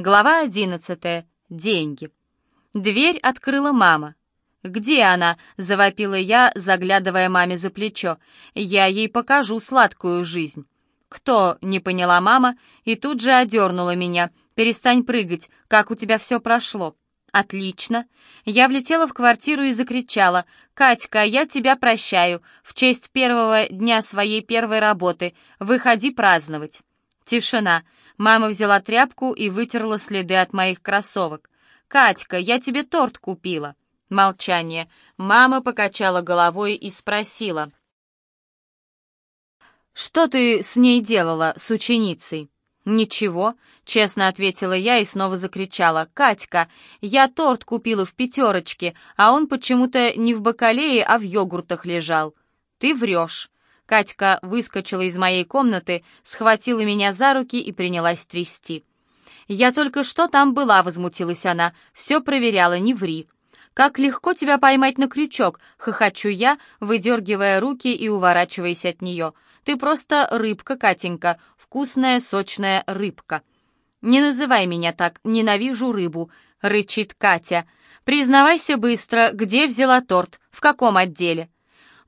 Глава одиннадцатая. Деньги. Дверь открыла мама. «Где она?» — завопила я, заглядывая маме за плечо. «Я ей покажу сладкую жизнь». «Кто?» — не поняла мама и тут же одернула меня. «Перестань прыгать, как у тебя все прошло». «Отлично». Я влетела в квартиру и закричала. «Катька, я тебя прощаю. В честь первого дня своей первой работы. Выходи праздновать». Тишина. Мама взяла тряпку и вытерла следы от моих кроссовок. «Катька, я тебе торт купила». Молчание. Мама покачала головой и спросила. «Что ты с ней делала, с ученицей?» «Ничего», — честно ответила я и снова закричала. «Катька, я торт купила в пятерочке, а он почему-то не в бакалее, а в йогуртах лежал». «Ты врешь». Катька выскочила из моей комнаты, схватила меня за руки и принялась трясти. «Я только что там была», — возмутилась она. «Все проверяла, не ври». «Как легко тебя поймать на крючок!» — хохочу я, выдергивая руки и уворачиваясь от нее. «Ты просто рыбка, Катенька, вкусная, сочная рыбка». «Не называй меня так, ненавижу рыбу», — рычит Катя. «Признавайся быстро, где взяла торт, в каком отделе?»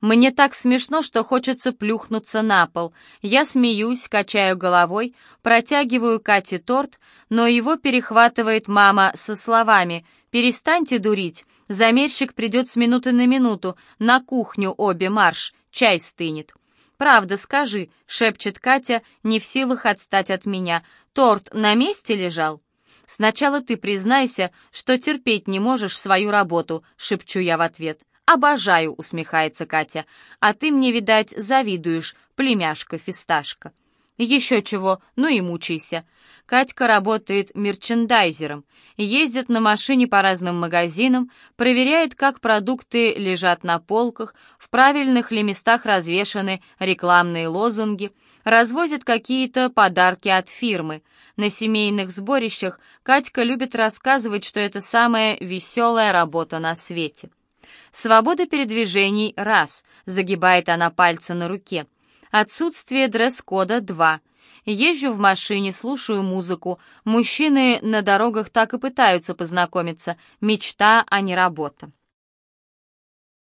Мне так смешно, что хочется плюхнуться на пол. Я смеюсь, качаю головой, протягиваю Кате торт, но его перехватывает мама со словами «Перестаньте дурить, замерщик придет с минуты на минуту, на кухню обе марш, чай стынет». «Правда, скажи», — шепчет Катя, не в силах отстать от меня, «торт на месте лежал?» «Сначала ты признайся, что терпеть не можешь свою работу», — шепчу я в ответ. «Обожаю», — усмехается Катя. «А ты мне, видать, завидуешь, племяшка-фисташка». «Еще чего, ну и мучайся». Катька работает мерчендайзером, ездит на машине по разным магазинам, проверяет, как продукты лежат на полках, в правильных ли местах развешаны рекламные лозунги, развозит какие-то подарки от фирмы. На семейных сборищах Катька любит рассказывать, что это самая веселая работа на свете. Свобода передвижений – раз, загибает она пальцы на руке. Отсутствие дресс-кода – два. Езжу в машине, слушаю музыку. Мужчины на дорогах так и пытаются познакомиться. Мечта, а не работа.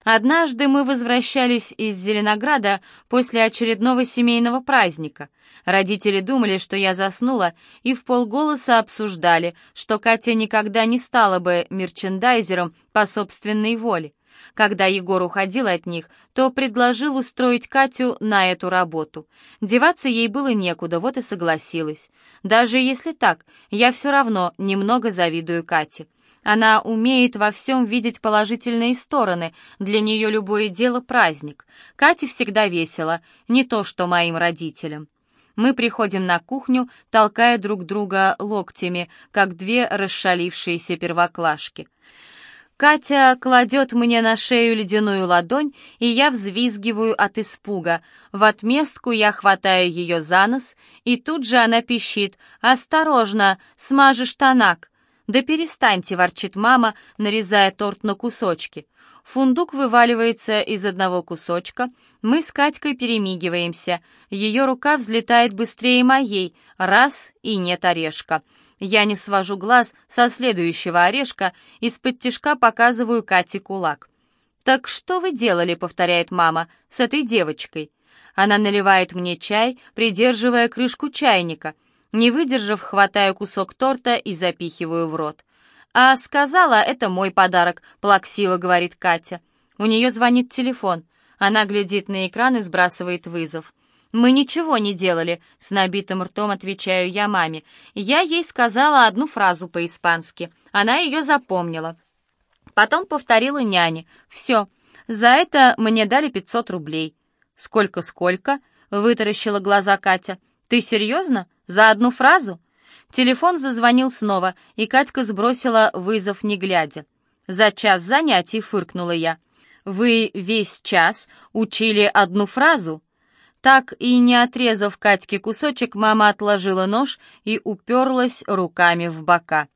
Однажды мы возвращались из Зеленограда после очередного семейного праздника. Родители думали, что я заснула, и в полголоса обсуждали, что Катя никогда не стала бы мерчендайзером по собственной воле. Когда Егор уходил от них, то предложил устроить Катю на эту работу. Деваться ей было некуда, вот и согласилась. Даже если так, я все равно немного завидую Кате. Она умеет во всем видеть положительные стороны, для нее любое дело праздник. Кате всегда весело, не то что моим родителям. Мы приходим на кухню, толкая друг друга локтями, как две расшалившиеся первоклашки. Катя кладет мне на шею ледяную ладонь, и я взвизгиваю от испуга. В отместку я хватаю ее за нос, и тут же она пищит «Осторожно, смажешь тонак!» «Да перестаньте!» — ворчит мама, нарезая торт на кусочки. Фундук вываливается из одного кусочка. Мы с Катькой перемигиваемся. Ее рука взлетает быстрее моей. Раз — и нет орешка. Я не свожу глаз со следующего орешка, из-под тишка показываю Кате кулак. «Так что вы делали?» — повторяет мама, — «с этой девочкой». Она наливает мне чай, придерживая крышку чайника. Не выдержав, хватаю кусок торта и запихиваю в рот. «А сказала, это мой подарок», — плаксиво говорит Катя. У нее звонит телефон. Она глядит на экран и сбрасывает вызов. «Мы ничего не делали», — с набитым ртом отвечаю я маме. Я ей сказала одну фразу по-испански. Она ее запомнила. Потом повторила няне. «Все. За это мне дали 500 рублей». «Сколько-сколько?» — вытаращила глаза Катя. «Ты серьезно? За одну фразу?» Телефон зазвонил снова, и Катька сбросила вызов, не глядя. «За час занятий», — фыркнула я. «Вы весь час учили одну фразу?» Так и не отрезав Катьке кусочек, мама отложила нож и уперлась руками в бока.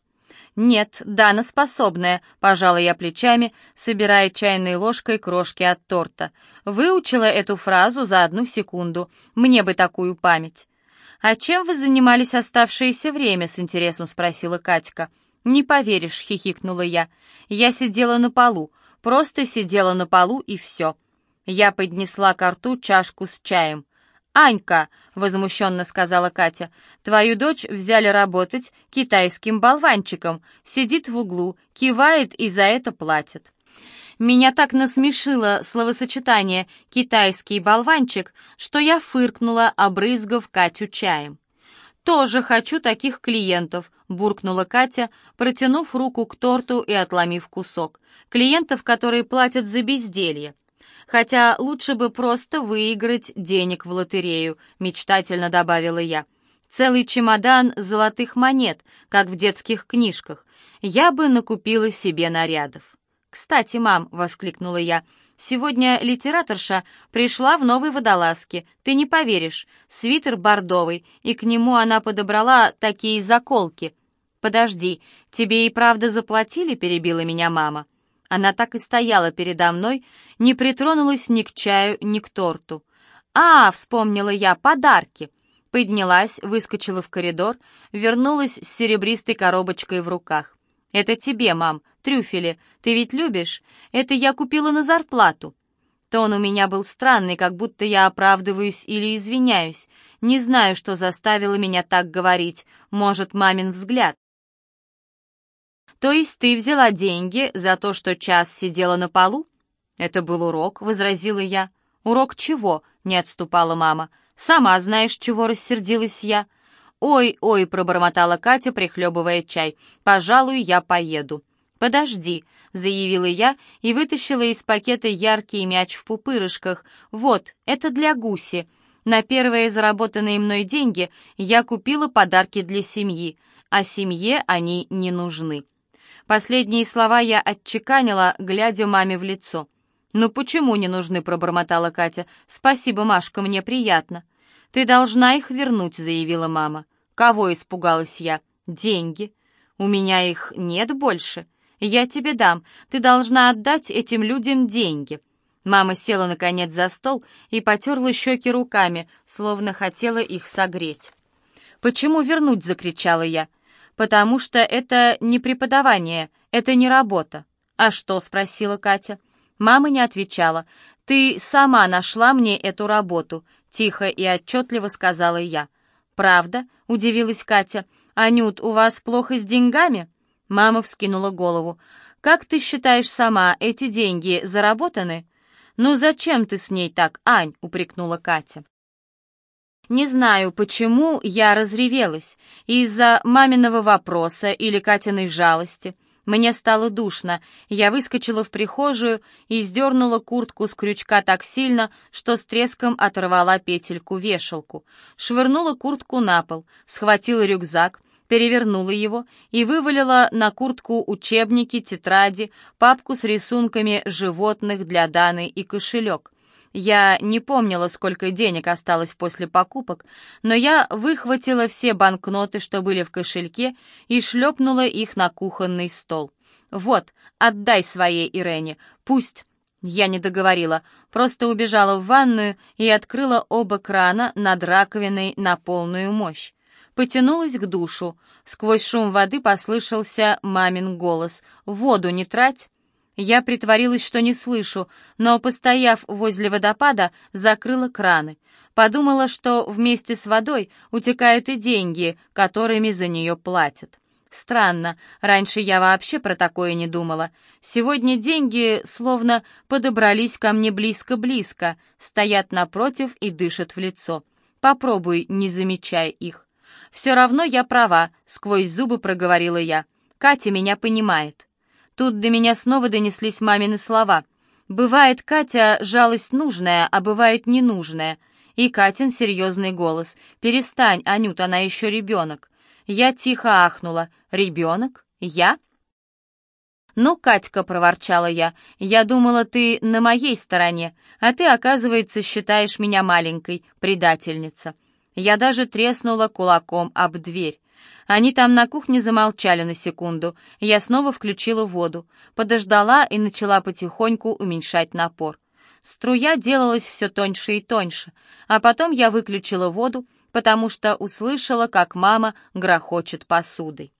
«Нет, Дана способная», — пожала я плечами, собирая чайной ложкой крошки от торта. «Выучила эту фразу за одну секунду. Мне бы такую память». «А чем вы занимались оставшееся время?» — с интересом спросила Катька. «Не поверишь», — хихикнула я. «Я сидела на полу, просто сидела на полу и все». Я поднесла к рту чашку с чаем. «Анька», — возмущенно сказала Катя, — «твою дочь взяли работать китайским болванчиком, сидит в углу, кивает и за это платит». Меня так насмешило словосочетание «китайский болванчик», что я фыркнула, обрызгав Катю чаем. «Тоже хочу таких клиентов», — буркнула Катя, протянув руку к торту и отломив кусок. «Клиентов, которые платят за безделье. Хотя лучше бы просто выиграть денег в лотерею», — мечтательно добавила я. «Целый чемодан золотых монет, как в детских книжках. Я бы накупила себе нарядов». «Кстати, мам», — воскликнула я, — «сегодня литераторша пришла в новой водолазке. Ты не поверишь, свитер бордовый, и к нему она подобрала такие заколки». «Подожди, тебе и правда заплатили?» — перебила меня мама. Она так и стояла передо мной, не притронулась ни к чаю, ни к торту. «А, — вспомнила я, — подарки!» Поднялась, выскочила в коридор, вернулась с серебристой коробочкой в руках. «Это тебе, мам, трюфели. Ты ведь любишь? Это я купила на зарплату». Тон у меня был странный, как будто я оправдываюсь или извиняюсь. Не знаю, что заставило меня так говорить. Может, мамин взгляд. «То есть ты взяла деньги за то, что час сидела на полу?» «Это был урок», — возразила я. «Урок чего?» — не отступала мама. «Сама знаешь, чего рассердилась я». «Ой, ой», — пробормотала Катя, прихлебывая чай, — «пожалуй, я поеду». «Подожди», — заявила я и вытащила из пакета яркий мяч в пупырышках. «Вот, это для гуси. На первые заработанные мной деньги я купила подарки для семьи, а семье они не нужны». Последние слова я отчеканила, глядя маме в лицо. «Ну почему не нужны?» — пробормотала Катя. «Спасибо, Машка, мне приятно». «Ты должна их вернуть», — заявила мама. «Кого испугалась я?» «Деньги. У меня их нет больше. Я тебе дам. Ты должна отдать этим людям деньги». Мама села, наконец, за стол и потерла щеки руками, словно хотела их согреть. «Почему вернуть?» — закричала я. «Потому что это не преподавание, это не работа». «А что?» — спросила Катя. Мама не отвечала. «Ты сама нашла мне эту работу», — тихо и отчетливо сказала я. «Правда?» — удивилась Катя. «Анют, у вас плохо с деньгами?» Мама вскинула голову. «Как ты считаешь сама, эти деньги заработаны?» «Ну зачем ты с ней так, Ань?» — упрекнула Катя. Не знаю, почему я разревелась, из-за маминого вопроса или Катиной жалости. Мне стало душно, я выскочила в прихожую и сдернула куртку с крючка так сильно, что с треском оторвала петельку-вешалку. Швырнула куртку на пол, схватила рюкзак, перевернула его и вывалила на куртку учебники, тетради, папку с рисунками животных для Даны и кошелек. Я не помнила, сколько денег осталось после покупок, но я выхватила все банкноты, что были в кошельке, и шлепнула их на кухонный стол. «Вот, отдай своей Ирене, пусть...» Я не договорила, просто убежала в ванную и открыла оба крана над раковиной на полную мощь. Потянулась к душу. Сквозь шум воды послышался мамин голос. «Воду не трать!» Я притворилась, что не слышу, но, постояв возле водопада, закрыла краны. Подумала, что вместе с водой утекают и деньги, которыми за нее платят. Странно, раньше я вообще про такое не думала. Сегодня деньги словно подобрались ко мне близко-близко, стоят напротив и дышат в лицо. Попробуй, не замечая их. «Все равно я права», — сквозь зубы проговорила я. «Катя меня понимает». Тут до меня снова донеслись мамины слова. «Бывает, Катя, жалость нужная, а бывает ненужная». И Катин серьезный голос. «Перестань, Анют, она еще ребенок». Я тихо ахнула. «Ребенок? Я?» «Ну, Катька», — проворчала я, — «я думала, ты на моей стороне, а ты, оказывается, считаешь меня маленькой, предательница». Я даже треснула кулаком об дверь. Они там на кухне замолчали на секунду. Я снова включила воду, подождала и начала потихоньку уменьшать напор. Струя делалась все тоньше и тоньше, а потом я выключила воду, потому что услышала, как мама грохочет посудой.